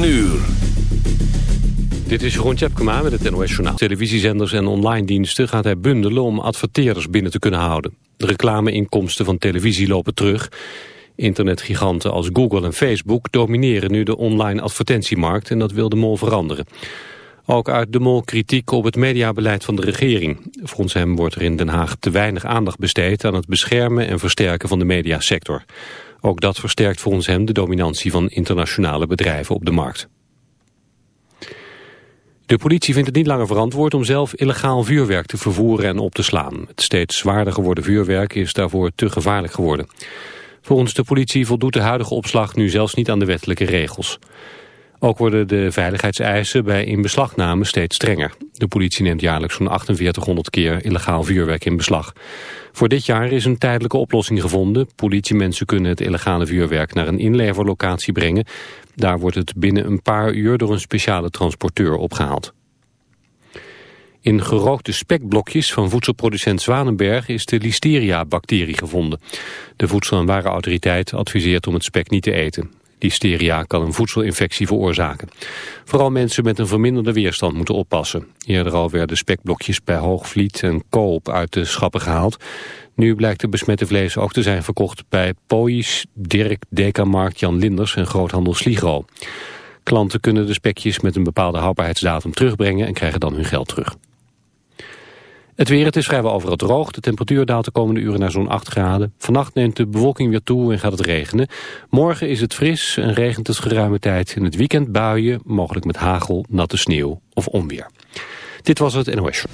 9 uur. Dit is Jeroen Tjepkema met het NOS Journaal. Televisiezenders en online diensten gaat hij bundelen om adverteerders binnen te kunnen houden. De reclameinkomsten van televisie lopen terug. Internetgiganten als Google en Facebook domineren nu de online advertentiemarkt en dat wil de mol veranderen. Ook uit de mol kritiek op het mediabeleid van de regering. Volgens hem wordt er in Den Haag te weinig aandacht besteed aan het beschermen en versterken van de mediasector. Ook dat versterkt volgens hem de dominantie van internationale bedrijven op de markt. De politie vindt het niet langer verantwoord om zelf illegaal vuurwerk te vervoeren en op te slaan. Het steeds zwaarder geworden vuurwerk is daarvoor te gevaarlijk geworden. Volgens de politie voldoet de huidige opslag nu zelfs niet aan de wettelijke regels. Ook worden de veiligheidseisen bij inbeslagname steeds strenger. De politie neemt jaarlijks zo'n 4800 keer illegaal vuurwerk in beslag. Voor dit jaar is een tijdelijke oplossing gevonden. Politiemensen kunnen het illegale vuurwerk naar een inleverlocatie brengen. Daar wordt het binnen een paar uur door een speciale transporteur opgehaald. In gerookte spekblokjes van voedselproducent Zwanenberg is de listeria-bacterie gevonden. De Voedsel- en Warenautoriteit adviseert om het spek niet te eten. Listeria kan een voedselinfectie veroorzaken. Vooral mensen met een verminderde weerstand moeten oppassen. Eerder al werden spekblokjes bij Hoogvliet en Koop uit de schappen gehaald. Nu blijkt de besmette vlees ook te zijn verkocht bij Pois, Dirk, Dekamarkt, Jan Linders en groothandel Sligro. Klanten kunnen de spekjes met een bepaalde houdbaarheidsdatum terugbrengen en krijgen dan hun geld terug. Het weer, het is vrijwel overal droog. De temperatuur daalt de komende uren naar zo'n 8 graden. Vannacht neemt de bewolking weer toe en gaat het regenen. Morgen is het fris en regent het geruime tijd. In het weekend buien, mogelijk met hagel, natte sneeuw of onweer. Dit was het NOS.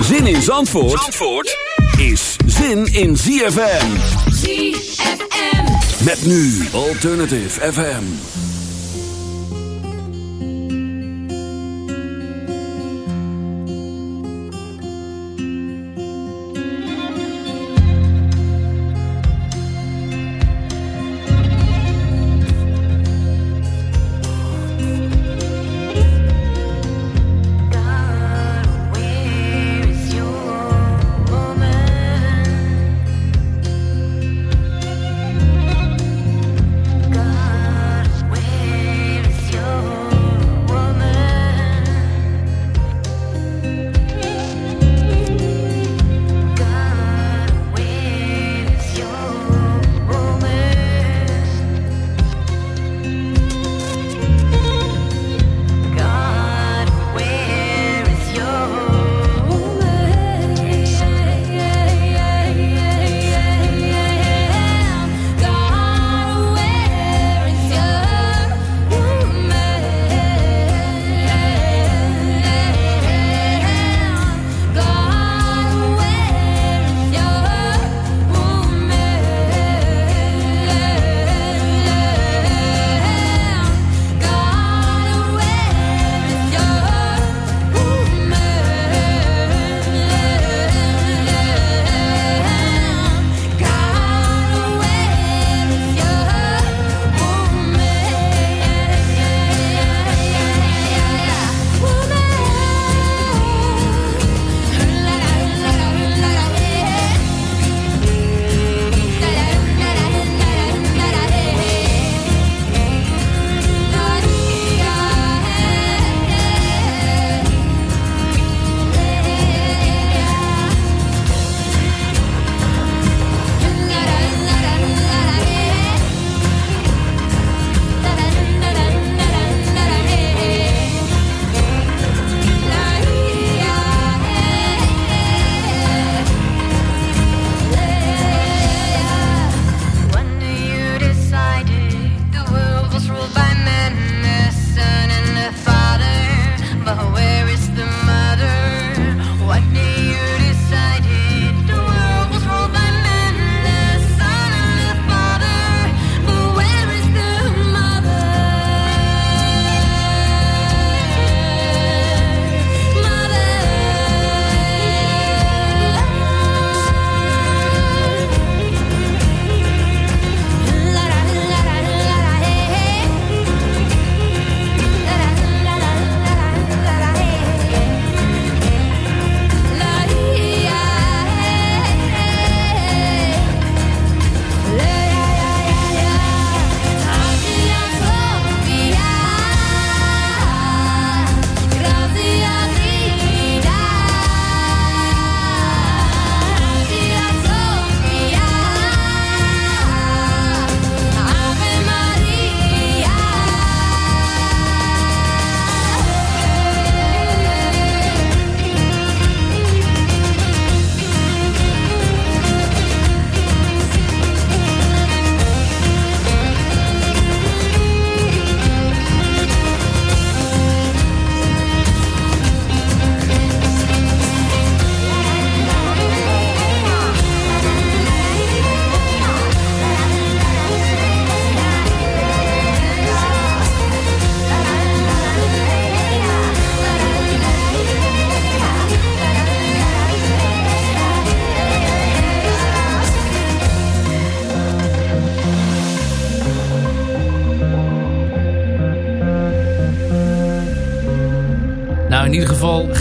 Zin in Zandvoort, Zandvoort is zin in ZFM. ZFM. Met nu Alternative FM.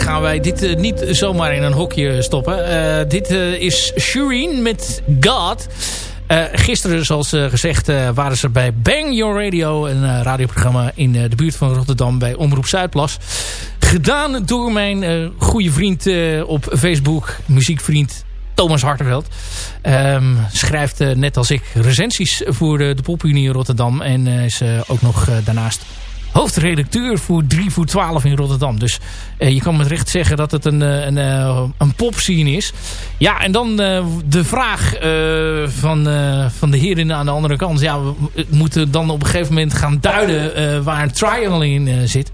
Gaan wij dit eh, niet zomaar in een hokje stoppen. Eh, dit eh, is Shireen met God. Gisteren, zoals gezegd, waren ze bij Bang Your Radio. Een radioprogramma in de buurt van Rotterdam bij Omroep Zuidplas. Gedaan door mijn goede vriend op Facebook, muziekvriend Thomas Harterveld. Ehm, schrijft net als ik recensies voor de, de Popunie in Rotterdam. En is ook nog daarnaast hoofdredacteur voor 3 voor 12 in Rotterdam. Dus eh, je kan met recht zeggen dat het een, eh, een, eh, een popscene is. Ja, en dan de vraag van, van de heren aan de andere kant. Ja, we moeten dan op een gegeven moment gaan duiden waar een triangle in zit.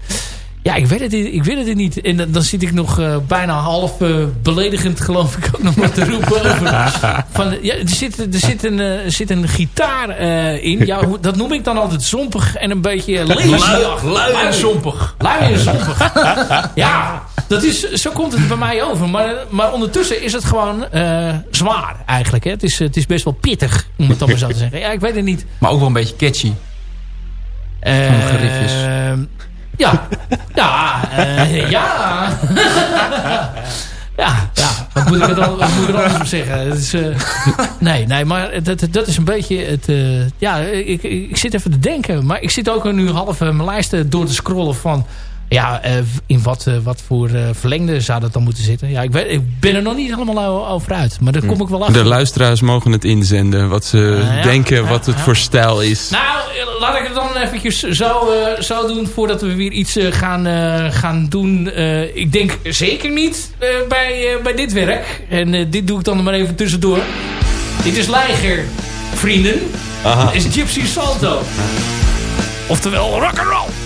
Ja, ik weet het, ik weet het niet. En dan, dan zit ik nog eh, bijna half eh, beledigend, geloof ik, ook nog maar te roepen over. Van, ja, er, zit, er, zit een, eh, er zit een gitaar in. Ja, dat noem ik dan altijd zompig en een beetje lazy. Lui en zompig. Lui en zompig. ja, dat is, zo komt het bij mij over. Maar, maar ondertussen is het gewoon zwaar eigenlijk. Hè. Het, is, het is best wel pittig, om het dan maar zo te zeggen. Ja, ik weet het niet. Maar ook wel een beetje catchy. Eh, geriefjes. Ja, ja, eh, ja. ja, ja. Wat moet ik wat moet ik er anders op zeggen? Het eh, nee, nee, maar dat, dat is een beetje het... eh, ja, ik, ik zit even te denken. Maar ik zit ook nu half mijn lijsten door te scrollen van... Ja, eh, in wat, eh, wat voor eh, verlengde zou dat dan moeten zitten? Ja, ik, weet, ik ben er nog niet helemaal over uit. Maar daar kom ik wel achter. De luisteraars mogen het inzenden. Wat ze ja. denken, wat het voor stijl is. Nou, laat ik het dan eventjes zo, zo doen voordat we weer iets gaan, gaan doen. Ik denk zeker niet bij, bij dit werk. En dit doe ik dan maar even tussendoor. Dit is Leiger, vrienden. Dit is Gypsy Salto. Oftewel rock'n'roll.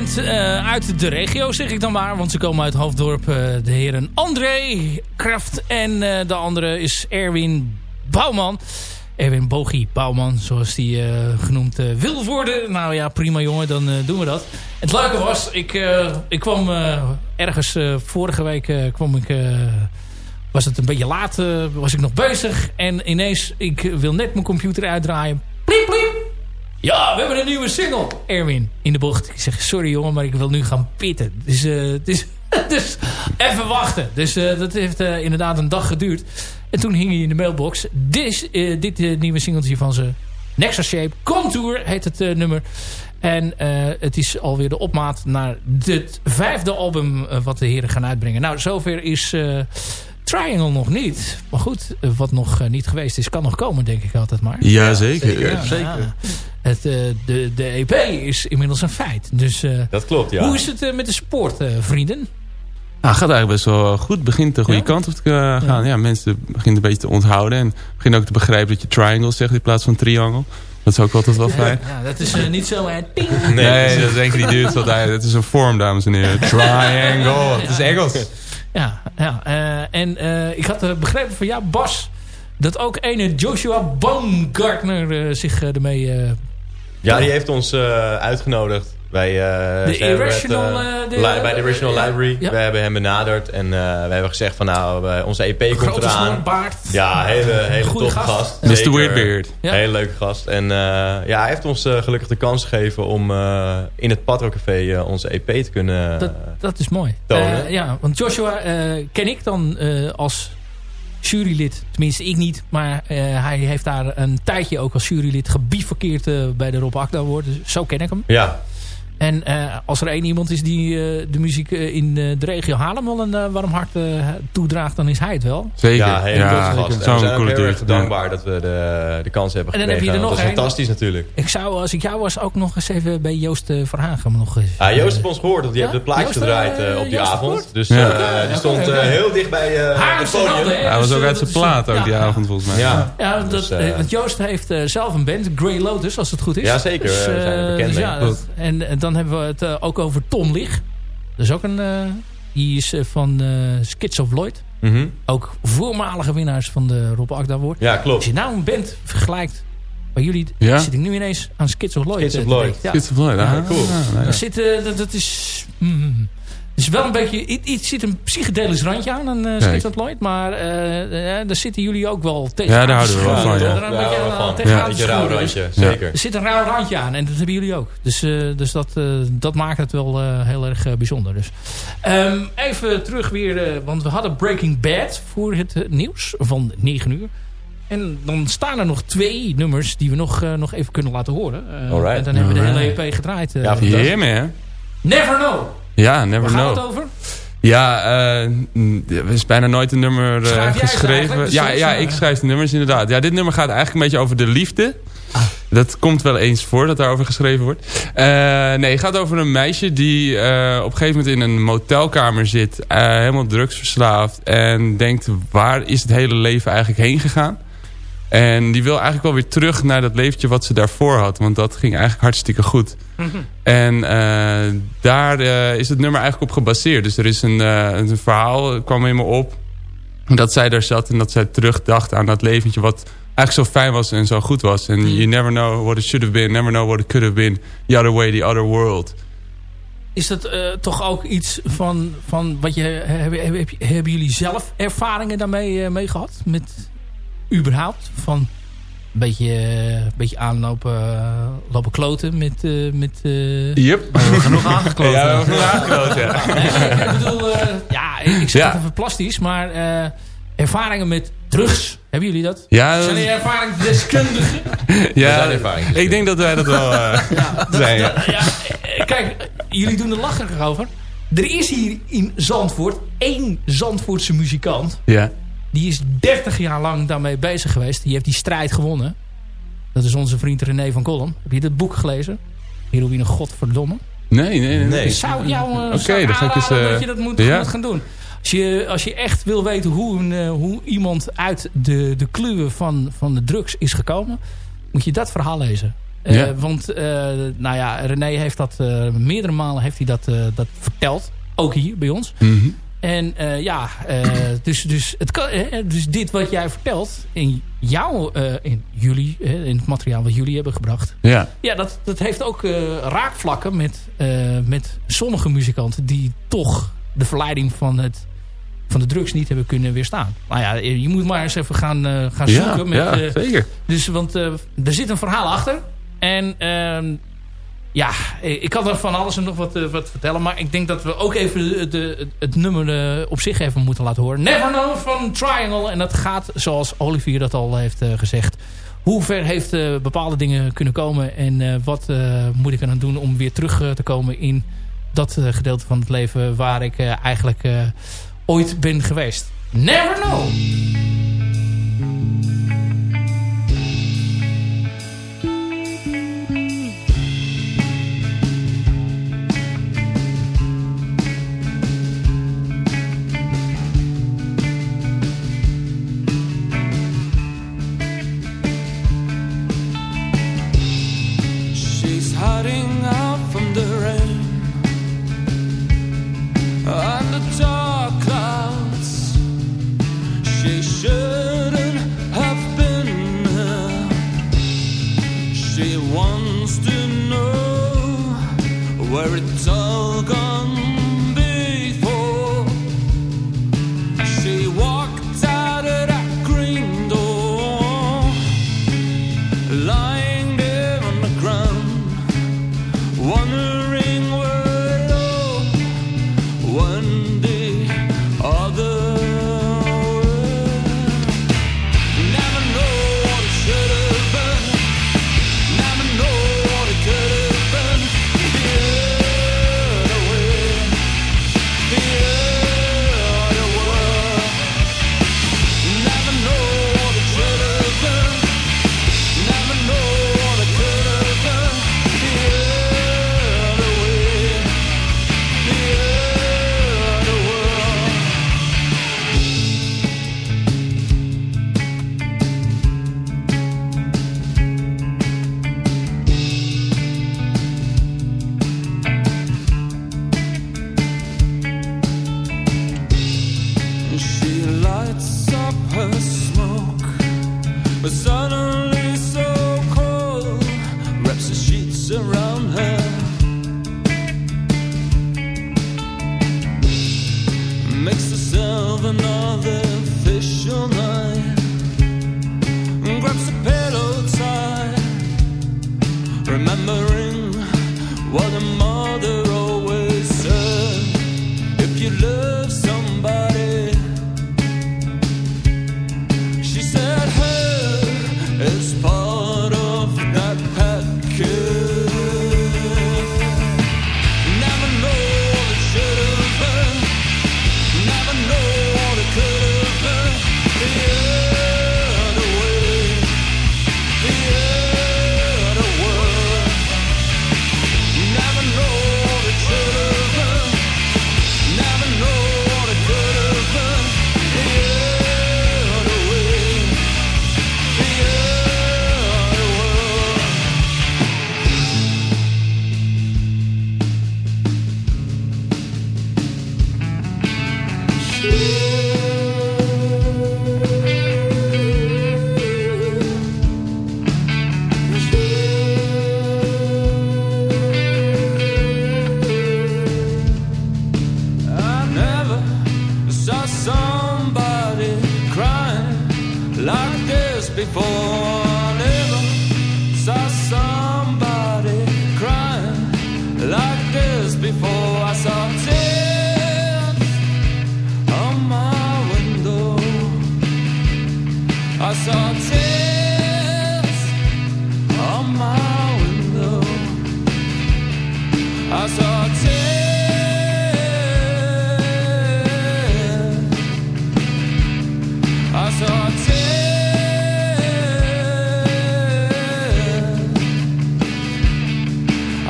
Eh, uit de regio, zeg ik dan maar. Want ze komen uit Hoofddorp. eh, de heren André Kraft en eh, de andere is Erwin Bouwman. Erwin Bogie Bouwman, zoals die genoemd wil worden. Nou ja, prima jongen, dan doen we dat. Het leuke was, ik, ik kwam ergens vorige week kwam ik... was het een beetje laat, was ik nog bezig. En ineens, ik wil net mijn computer uitdraaien. Ja, we hebben een nieuwe single. Erwin, in de bocht. Ik zeg, sorry jongen, maar ik wil nu gaan pitten. Dus, eh, dus, dus even wachten. Dus eh, dat heeft eh, inderdaad een dag geduurd. En toen hing hij in de mailbox. Dit, eh, dit nieuwe singeltje van ze. Nexus Shape. Contour heet het eh, nummer. En eh, het is alweer de opmaat naar het vijfde album wat de heren gaan uitbrengen. Nou, zover is eh, Triangle nog niet. Maar goed, wat nog niet geweest is, kan nog komen, denk ik altijd maar. Jazeker. Ja, ja. Het, eh, de, de EP is inmiddels een feit. Dus eh, Dat klopt, ja. hoe is het eh, met de sport, eh, vrienden? Nou, gaat eigenlijk best wel goed. Begint de goede Ja? kant op te gaan. Ja. mensen beginnen een beetje te onthouden. En beginnen ook te begrijpen dat je triangle zegt in plaats van triangle. Dat is ook altijd wel fijn. Ja, dat is eh, niet zo... ting. Nee, dat denken die dudes altijd. Het is een vorm, dames en heren. Triangle. Het is Engels. Ja, ja eh, en eh, ik had begrepen van ja, Bas... dat ook ene Joshua Baumgartner zich eh, ermee... Ja, die heeft ons eh, uitgenodigd. Bij, eh, De Irrational, het, de- li- bij de Irrational Library. ja. We hebben hem benaderd. En eh, we hebben gezegd van nou, onze EP komt eraan. Ja, hele, hele Goeie toffe gast. gast. Mr. Weirdbeard. Ja. Hele leuke gast. En eh, ja, hij heeft ons eh, gelukkig de kans gegeven om eh, in het Patro Café eh, onze EP te kunnen... Dat, dat is mooi. tonen. Eh, ja, want Joshua eh, ken ik dan eh, als jurylid. Tenminste, ik niet. Maar eh, hij heeft daar een tijdje ook als jurylid gebivakkeerd eh, bij de Rob Akda Award. Dus zo ken ik hem. ja, En eh, als er één iemand is die eh, de muziek eh, in eh, de regio Haarlem wel een warm hart toedraagt, dan is hij het wel. Zeker. ja, gast. En we Zo'n zijn ook heel erg dankbaar dat we de, de kans hebben En dan heb gekregen. je er nog dat is fantastisch natuurlijk. Ik zou, als ik jou was, ook nog eens even bij Joost Verhagen nog eens... Ja, Joost heeft ons gehoord, want die Ja? heeft de plaatjes Joost, gedraaid op die Joost avond. gehoord? Dus Ja. eh, die stond heel dicht bij eh, het Haarlemse podium. Hij was ook uit zijn plaat ook ja, die avond volgens mij. Ja. Ja, dat, Dus, want Joost heeft zelf een band, Grey Lotus, als het goed is. Ja, zeker. Dus, We zijn bekend dus en, en dan hebben we het eh, ook over Tom Lig. Dat is ook een... eh, die is eh, van eh Skits of Lloyd. Mhm. Ook voormalige winnaars van de Rob Akda Award. Ja, Als klopt. je nou een band vergelijkt... Bij jullie Ja? zit ik nu ineens aan Skits of Lloyd. Skits of Lloyd. Ja. Kids of Lloyd, Ja, ah, cool. ah. Dat, zit, dat, dat is... mm, is wel een beetje... Iets iets zit een psychedelisch randje aan, een uh. Skits of Lloyd. Maar eh, eh, daar zitten jullie ook wel tegen. Ja, daar houden we wel Ja, van, dat ja. Er een Daar beetje Een beetje rauw randje, Ja. zeker. Er zit een rauw randje aan en dat hebben jullie ook. Dus, eh, dus dat, eh, dat maakt het wel eh, heel erg eh, bijzonder. Dus. Ehm, even terug weer, eh, want we hadden Breaking Bad voor het eh, nieuws van 9 uur. En dan staan er nog twee nummers die we nog, eh, nog even kunnen laten horen. Eh, Alright. En dan hebben we de hele. EP gedraaid. eh. Ja. Yeah, man. Never Know. Ja, never know. het over? Ja, eh, er is bijna nooit een nummer eh, geschreven. Ja, ja, Ja. ik schrijf de nummers inderdaad. Ja, dit nummer gaat eigenlijk een beetje over de liefde. Ah. Dat komt wel eens voor dat daarover geschreven wordt. Eh, nee, het gaat over een meisje die eh, op een gegeven moment in een motelkamer zit. eh, helemaal drugsverslaafd. En denkt, waar is het hele leven eigenlijk heen gegaan? En die wil eigenlijk wel weer terug naar dat leventje wat ze daarvoor had. Want dat ging eigenlijk hartstikke goed. En eh, daar eh, is het nummer eigenlijk op gebaseerd. Dus er is een, eh, een verhaal, kwam in me op. Dat zij daar zat en dat zij terugdacht aan dat leventje wat eigenlijk zo fijn was en zo goed was. En you never know what it should have been, never know what it could have been. The other way, the other world. Is dat toch ook iets van, van wat je... Hebben, hebben, hebben jullie zelf ervaringen daarmee eh, mee gehad? Met überhaupt? Van een beetje, eh, beetje aanlopen eh, lopen kloten met... eh, met eh, Yep. genoeg aangekloten. Ja, we genoeg aangekloot, ja. Nee, ik bedoel, eh, ja, ik zeg Ja. het even plastisch, maar eh, ervaringen met drugs. Hebben jullie dat? Ja, Zijn jullie ervaringsdeskundigen? ja zijn ik denk dat wij dat wel eh, zijn, ja. ja, eh, kijk, jullie doen er lacherig over. Er is hier in Zandvoort één Zandvoortse muzikant. ja. Die is 30 jaar lang daarmee bezig geweest. Die heeft die strijd gewonnen. Dat is onze vriend René van Kolm. Heb je dit boek gelezen? Heroïne Godverdomme. Nee, nee, nee. Nee. Ik zou jou uh, Oké, dan ga ik eens, eh, dat je dat moet, ja. moet gaan doen. Als je, als je echt wil weten hoe, een, eh, hoe iemand uit de, de kluwen van, van de drugs is gekomen... moet je dat verhaal lezen. Eh, Ja. Want eh, nou ja, René heeft dat eh, meerdere malen heeft hij dat, eh, dat verteld. Ook hier bij ons. Mhm. En eh, ja, eh, dus, dus, het kan, dus dit wat jij vertelt in jou, eh, in jullie, in het materiaal wat jullie hebben gebracht. Ja. Ja, dat, dat heeft ook raakvlakken met, met sommige muzikanten die toch de verleiding van, het, van de drugs niet hebben kunnen weerstaan. Nou ja, je moet maar eens even gaan, gaan zoeken. Ja, met, ja, zeker. dus, want er zit een verhaal achter. En ehm, ja, ik kan er van alles en nog wat, eh, wat vertellen. Maar ik denk dat we ook even de, het nummer eh, op zich even moeten laten horen. Never Know van Triangle. En dat gaat, zoals Olivier dat al heeft eh, gezegd... Hoe ver heeft eh, bepaalde dingen kunnen komen... en eh, wat eh, moet ik er aan doen om weer terug eh, te komen... in dat eh, gedeelte van het leven waar ik eh, eigenlijk eh, ooit ben geweest. Never Know! No.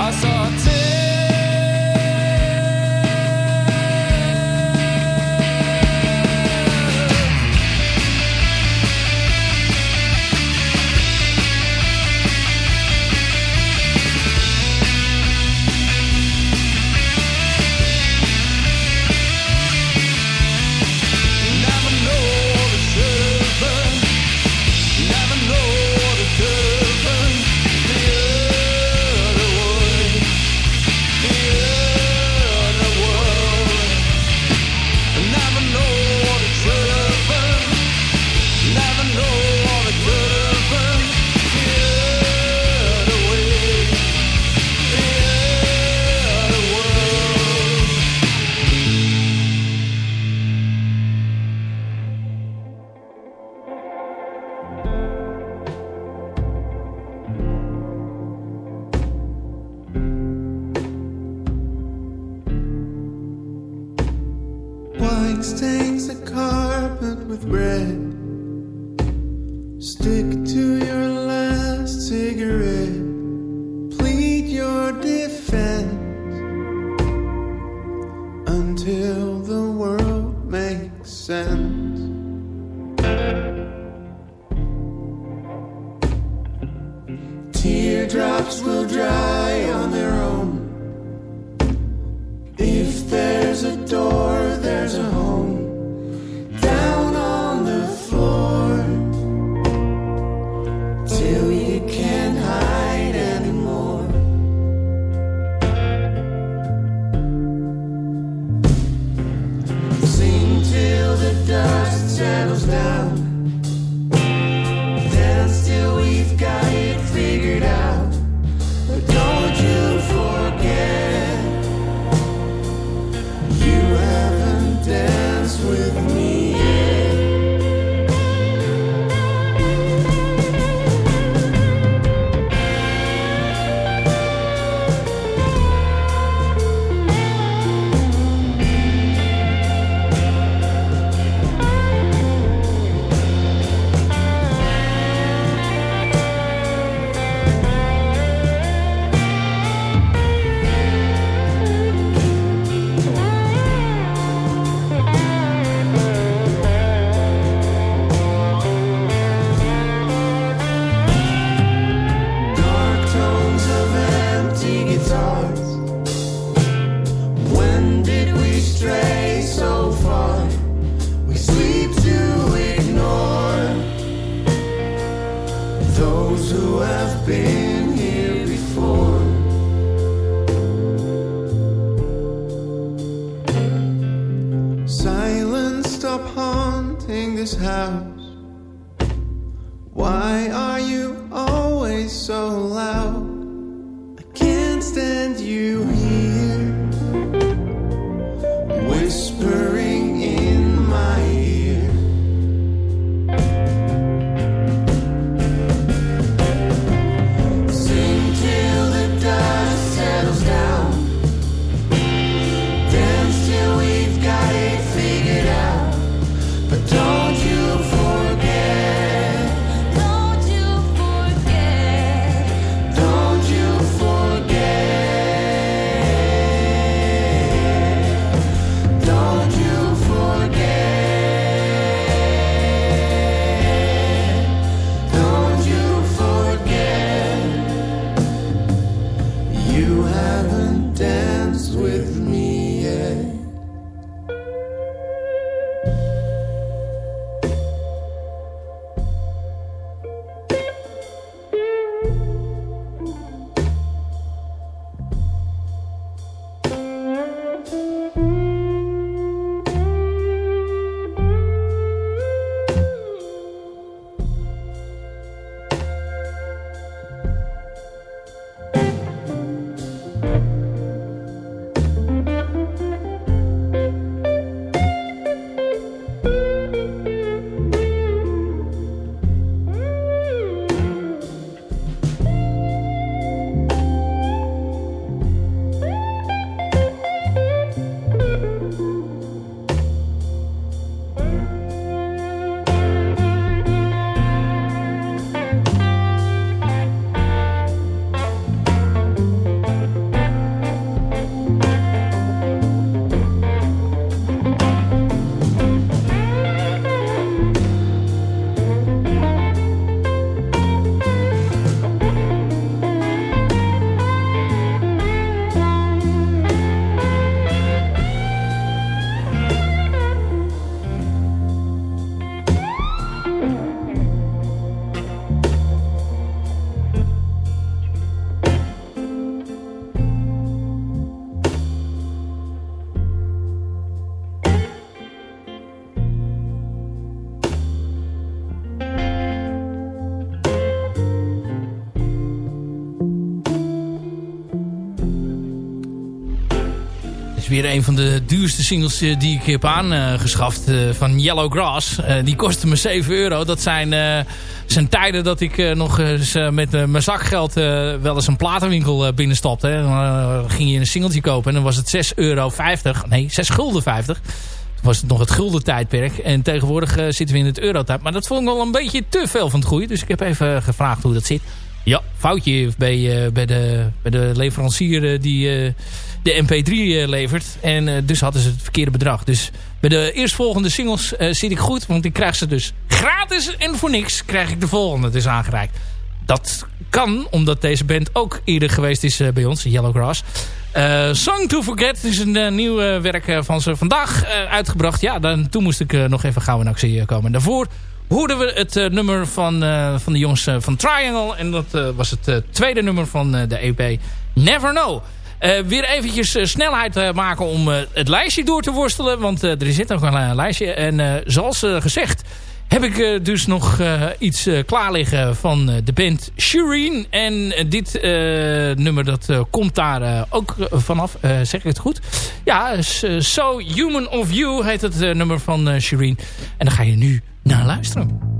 I saw dust settles down. Weer een van de duurste singles eh, die ik heb aangeschaft eh, van Yellow Grass. Eh, die kostte me 7 euro. Dat zijn, zijn tijden dat ik nog eens met mijn zakgeld wel eens een platenwinkel binnenstapte. Dan ging je een singeltje kopen en dan was het 6,50 euro. Nee, 6 gulden 50. was het nog het gulden tijdperk. En tegenwoordig zitten we in het eurotijd. Maar dat vond ik wel een beetje te veel van het goede. Dus ik heb even gevraagd hoe dat zit. Ja, foutje bij, eh, bij, de, bij de leverancier eh, die eh, de MP3 eh, levert. En dus hadden ze het verkeerde bedrag. Dus bij de eerstvolgende singles zit ik goed. Want ik krijg ze dus gratis en voor niks krijg ik de volgende dus aangereikt. Dat kan, omdat deze band ook eerder geweest is bij ons, Yellowgrass. Eh Song to Forget is een nieuw werk van ze vandaag uitgebracht. Ja, dan, toen moest ik nog even gauw in actie komen. Daarvoor hoorden we het eh, nummer van, eh, van de jongens eh, van Triangle. En dat was het tweede nummer van de EP Never Know. Weer eventjes snelheid maken om het lijstje door te worstelen. Want er zit nog een lijstje. En zoals gezegd heb ik dus nog iets klaar liggen van de band Shireen. En dit nummer dat komt daar ook vanaf. Zeg ik het goed? Ja, So Human of You heet het nummer van Shireen. En daar ga je nu naar luisteren.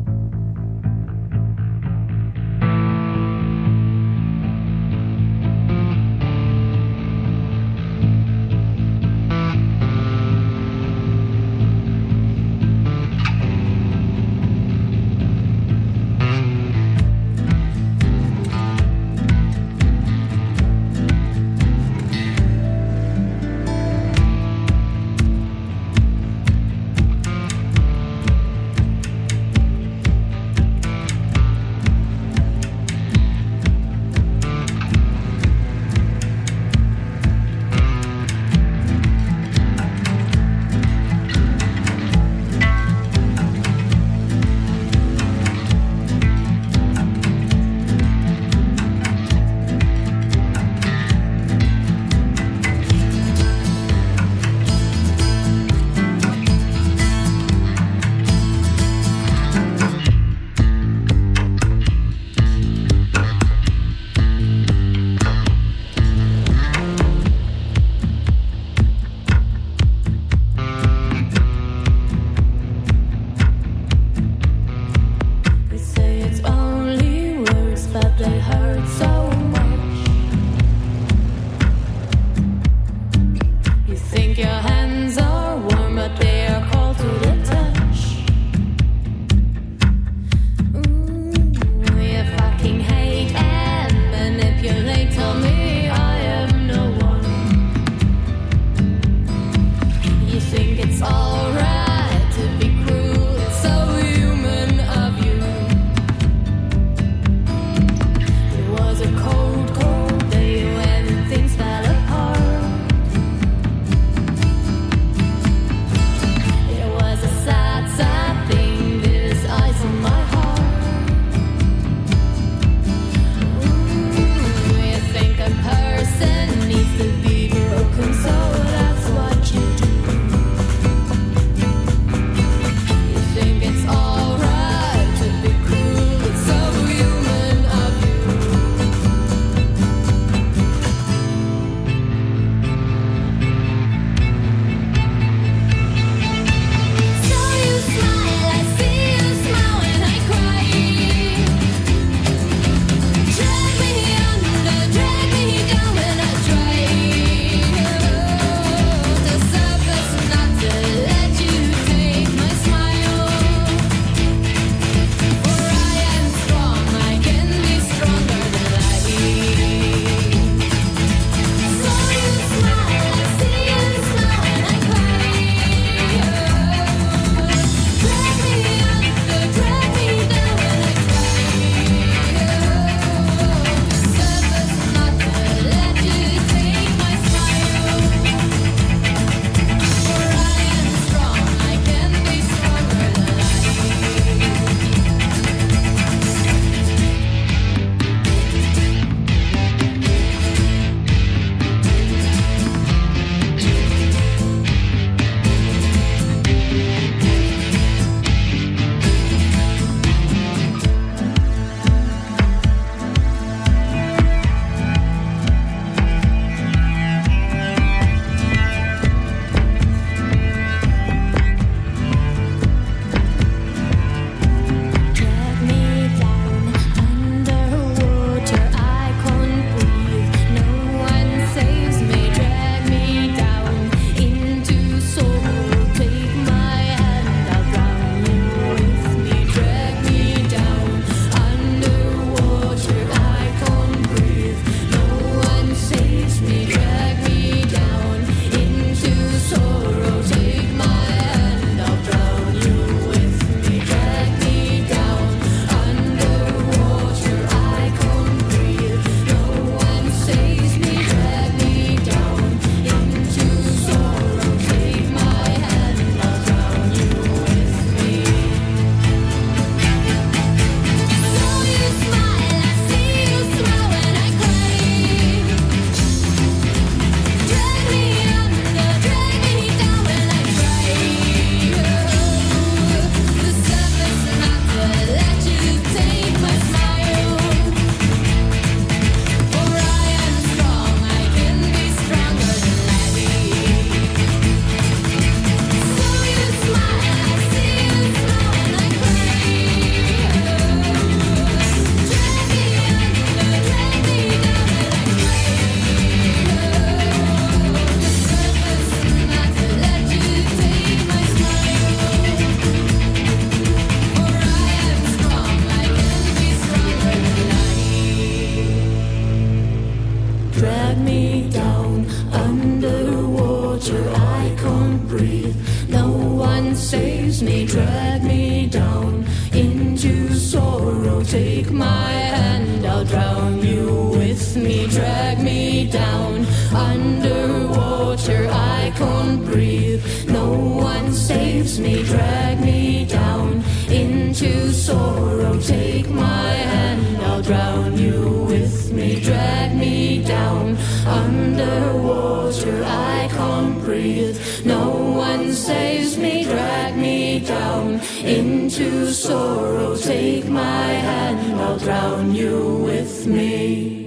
down into sorrow. Take my hand, I'll drown you with me.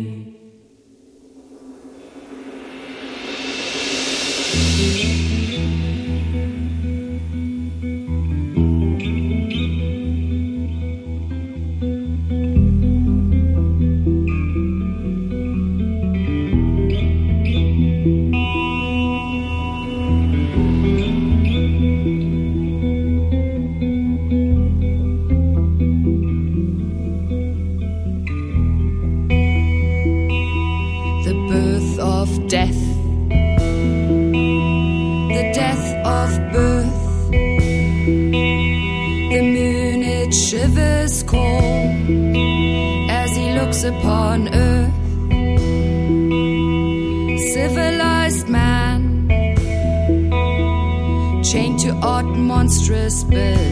monstrous bed.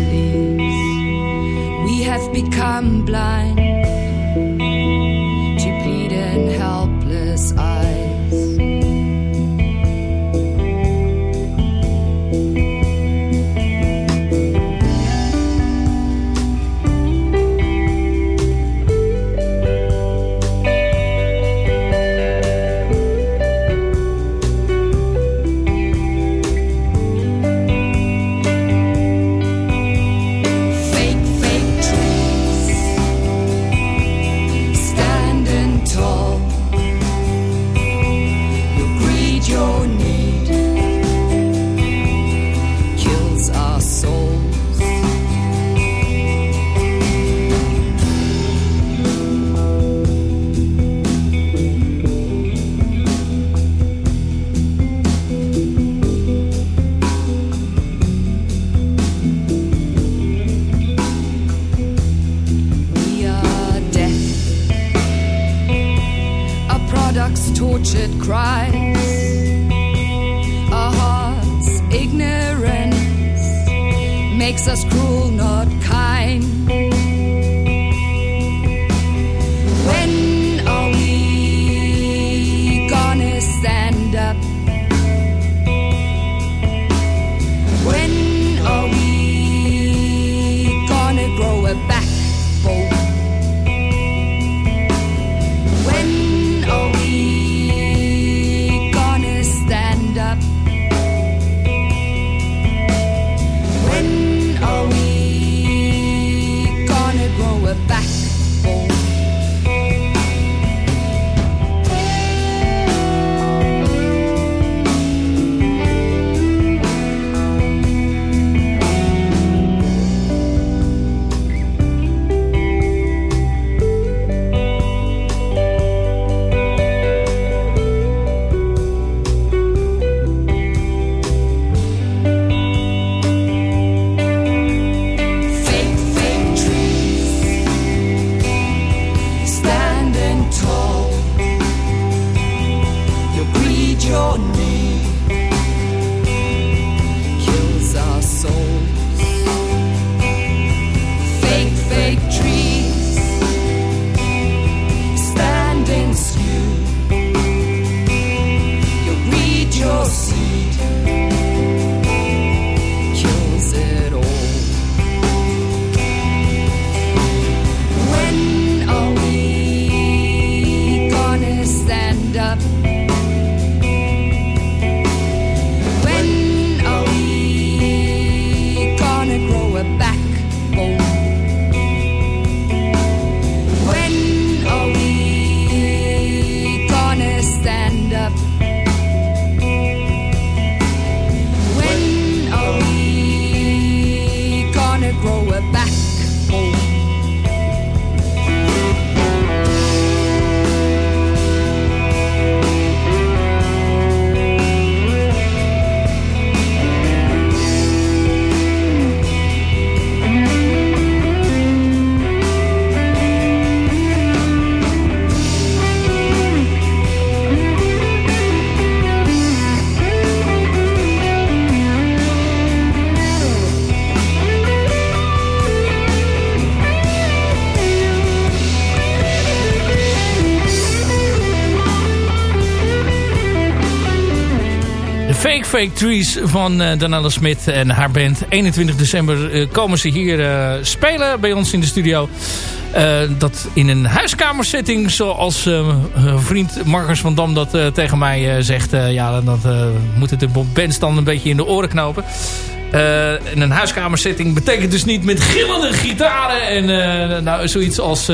Trees van uh, Danella Smit en haar band. 21 december uh, komen ze hier uh, spelen bij ons in de studio. Dat in een huiskamersetting, zoals vriend Marcus van Dam dat tegen mij zegt. ja, dat moet het de bands dan een beetje in de oren knopen. in een huiskamersetting betekent dus niet met gillende gitaren en nou, zoiets als...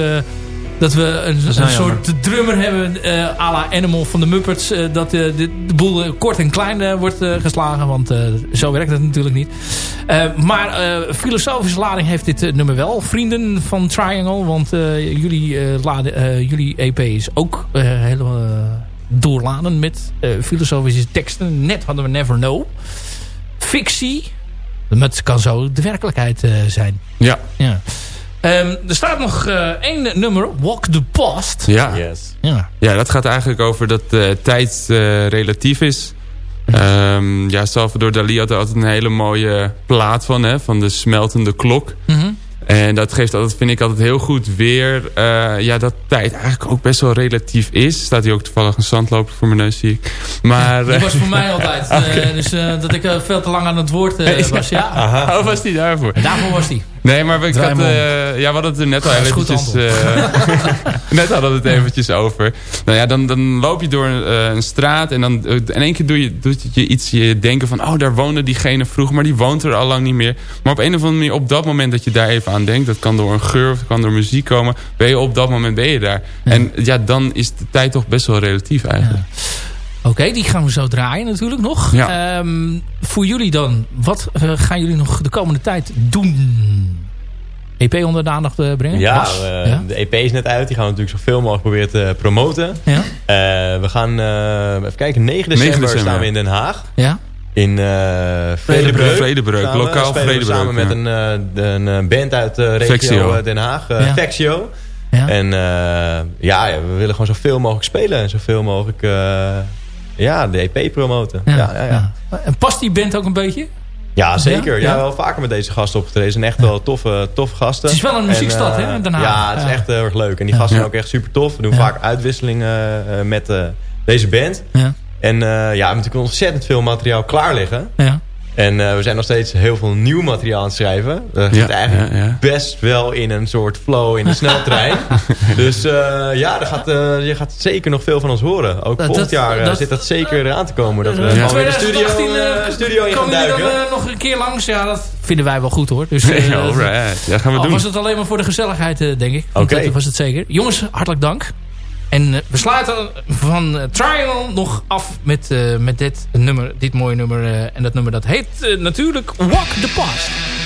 dat we een, een soort drummer hebben uh, à la Animal van de Muppets. Uh, dat uh, de, de, boel kort en klein wordt geslagen. Want zo werkt het natuurlijk niet. maar filosofische lading heeft dit nummer wel. Vrienden van Triangle. Want jullie, laden, jullie EP is ook heel doorladen met filosofische teksten. Net hadden we Never Know. Fictie. Het kan zo de werkelijkheid zijn. Ja. ja. Um, er staat nog uh, één nummer, Walk the Past. Ja. Yes. ja. ja, dat gaat eigenlijk over dat uh, tijd uh, relatief is. Um, ja, Salvador Dali had er altijd een hele mooie plaat van, hè, van de smeltende klok. Mm -hmm. En dat geeft altijd, vind ik altijd heel goed weer... Uh, ja, dat tijd eigenlijk ook best wel relatief is. Staat hier ook toevallig een zandloper voor mijn neus, zie ik. Maar, die was voor mij altijd. okay. uh, dus uh, dat ik veel te lang aan het woord was. Ja. Aha. Oh, was die daarvoor? En daarvoor was die. Nee, maar ik had, ja, we hadden het er net al eventjes... net hadden we het eventjes over. Nou ja, dan, dan loop je door een, een straat... en dan in één keer doe je, doet je iets je denken van... oh, daar woonde diegene vroeger, maar die woont er al lang niet meer. Maar op een of andere manier, op dat moment dat je daar even aan denkt... dat kan door een geur of dat kan door muziek komen... ben je op dat moment ben je daar. Ja. En ja, dan is de tijd toch best wel relatief eigenlijk. Ja. Oké, okay, die gaan we zo draaien natuurlijk nog. Ja. Um, voor jullie dan, wat uh, gaan jullie nog de komende tijd doen? EP onder de aandacht uh, brengen? Ja, uh, ja, de EP is net uit. Die gaan we natuurlijk zoveel mogelijk proberen te promoten. Ja. Uh, we gaan, even kijken, 9 december, 9 december staan we in Den Haag. Ja. In Vredebreuk. Vredebreuk, lokaal Vredebreuk. samen ja. met een, een band uit de regio Vexio. Den Haag, ja. Vexio. Ja. En ja, we willen gewoon zoveel mogelijk spelen. En zoveel mogelijk ja, de EP promoten. Ja. Ja, ja, En past die band ook een beetje? Ja, zeker. Ja, wel vaker met deze gasten opgetreden. Ze zijn echt wel toffe, toffe gasten. Het is wel een muziekstad, en, uh, hè? Daarna. Ja, het is echt heel erg leuk. En die gasten zijn ook echt super tof. We doen vaak uitwisselingen uh, met uh, deze band. Ja. En ja, we hebben natuurlijk ontzettend veel materiaal klaar liggen. Ja. En we zijn nog steeds heel veel nieuw materiaal aan het schrijven. Dat zit eigenlijk best wel in een soort flow in de sneltrein. dus ja, er gaat, je gaat zeker nog veel van ons horen. Ook dat, volgend jaar dat, zit dat zeker eraan te komen. Dat we ja. gewoon de studio, studio in gaan duiken. Dan, nog een keer langs. Ja, dat vinden wij wel goed hoor. Dus. Ja, gaan we al doen. was het alleen maar voor de gezelligheid, denk ik. Oké. Okay. Dat was het zeker. Jongens, hartelijk dank. En uh, we sluiten van uh, Triangle nog af met, uh, met dit nummer, dit mooie nummer. en dat nummer dat heet natuurlijk Walk the Past.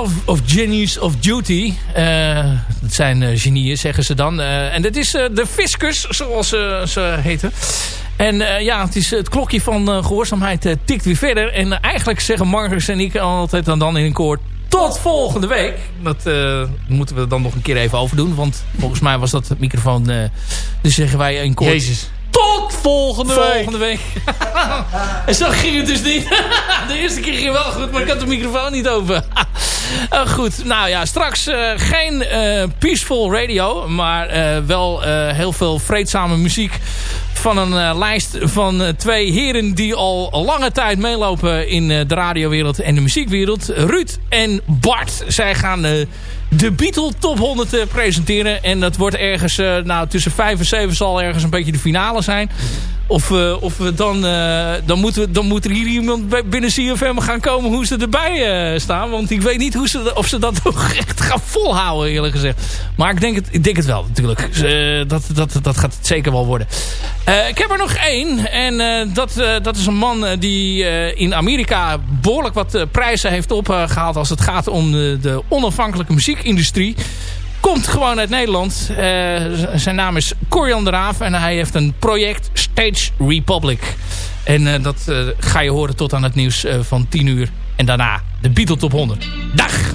Of, of Genies of Duty. Eh, dat zijn eh, genieën, zeggen ze dan. Eh, en dat is de Fiscus, zoals ze ze heten. En ja, het, is het klokje van eh, gehoorzaamheid eh, tikt weer verder. En eigenlijk zeggen Marcus en ik altijd dan, dan in een koor... Tot volgende week. Dat moeten we dan nog een keer even overdoen. Want volgens mij was dat het microfoon... dus zeggen wij in koor... Jezus. Tot volgende, volgende week. en zo ging het dus niet. de eerste keer ging wel goed, maar ik had de microfoon niet open. Eh, goed, nou ja, straks eh, geen eh, peaceful radio, maar wel heel veel vreedzame muziek van een lijst van twee heren die al lange tijd meelopen in de radiowereld en de muziekwereld. Ruud en Bart, zij gaan de Beatle Top 100 eh, presenteren. En dat wordt ergens, nou tussen 5 en 7 zal ergens een beetje de finale zijn. Of, of we dan, eh, dan, moeten we, dan moet er hier iemand binnen CFM gaan komen hoe ze erbij eh, staan. Want ik weet niet hoe ze, of ze dat nog echt gaan volhouden eerlijk gezegd. Maar ik denk het, ik denk het wel natuurlijk. Eh, dat, dat, dat gaat het zeker wel worden. Ik heb er nog één. En dat, dat is een man die in Amerika behoorlijk wat prijzen heeft opgehaald als het gaat om de onafhankelijke muziekindustrie. Komt gewoon uit Nederland. Eh, zijn naam is Corian de Raaf. En hij heeft een project Stage Republic. En eh, dat eh, ga je horen tot aan het nieuws van 10 uur. En daarna de Beatle Top 100. Dag!